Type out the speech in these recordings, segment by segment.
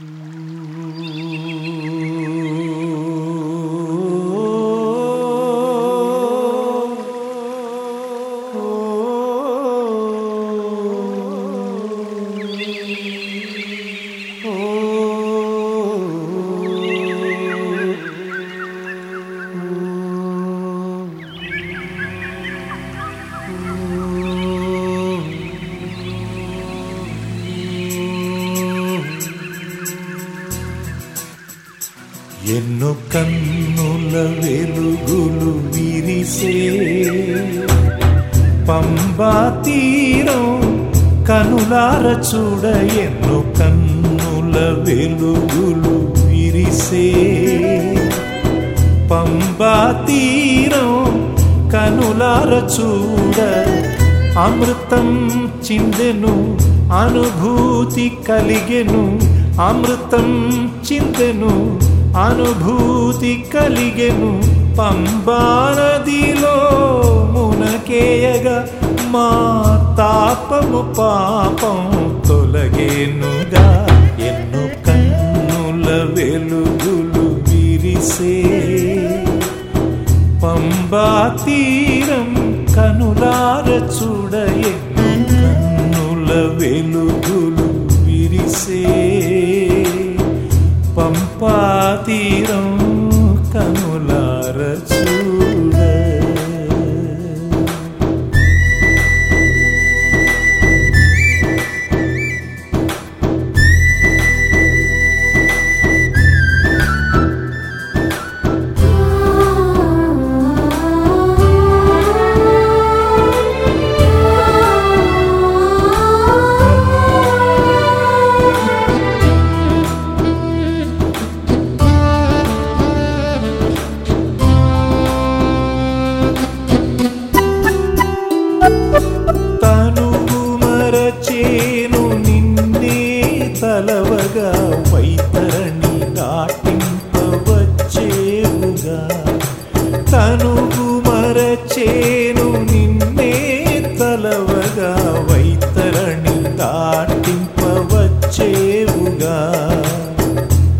Mm-hmm. ఎన్నో కన్నుల వెలుగులు విరిసే పంబా తీరం కనులార చూడ ఎన్నో కన్నుల వెలుగులు విరిసే పంబా తీరం కనులార చూడ అమృతం చిందెను అనుభూతి కలిగెను అమృతం చిందెను అనుభూతి కలిగెము పంబానదిలో మునకేయగా మా తాపము పాపం తొలగేనుగా. ఎన్నో కన్నుల వెలుగులు విరిసే పంబా తీరం కనులార చూడ ఎన్నో కన్నుల వెలుగులు విరిసే పంపా తీరం వైతరణి దాటింపవచ్చేవుగా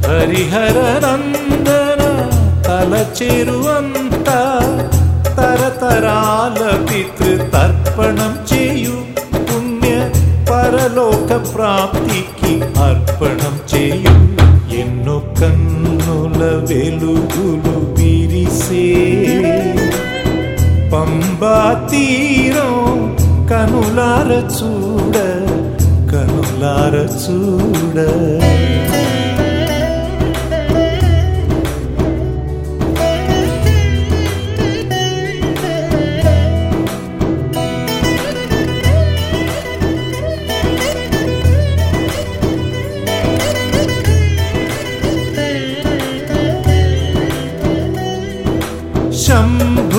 హరిహర నందన తలచెరువంతా తరతరాల పితృతర్పణం చేయు. పుణ్య పరలోక ప్రాప్తికి అర్పణం చేయు. ఎన్నో కన్నుల వెలుగులు విరిసే. పంబా తీరం కనులార చూడ కనులార చూడ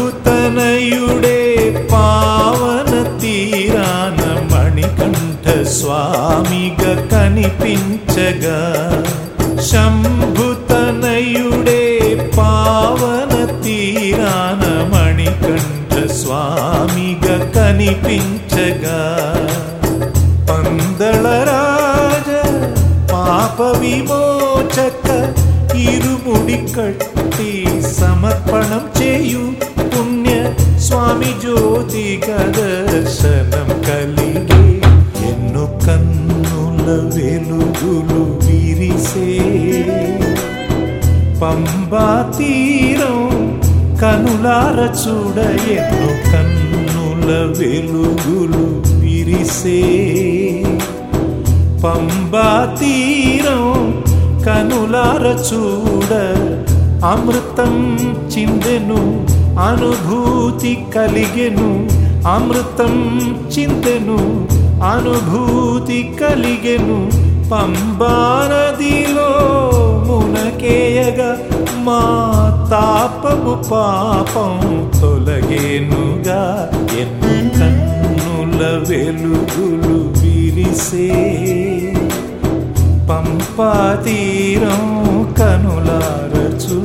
శంభుతనయుడే పావన స్వామిగా కనిపించగా శంభుతనయుడే పావన తీరాన మణికంఠ స్వామిగా కనిపించగా పందళరాజ పాప విమోచక ఇరుముడి కట్టి సమర్పణం చేయు పుణ్య స్వామి పంబా తీరం కనులార చూడ ఎన్నో కన్నుల వెలుగులు విరిసే. పంబా తీరం కనులార చూడ అమృతం చిందెను అనుభూతి కలిగెను. అమృతం చిందెను అనుభూతి కలిగెను. పంబానదిలో తాపము పాపం తొలగేనుగా ఎన్నో కన్నుల వెలుగులు విరిసే. పంపా తీరం కనులార చూ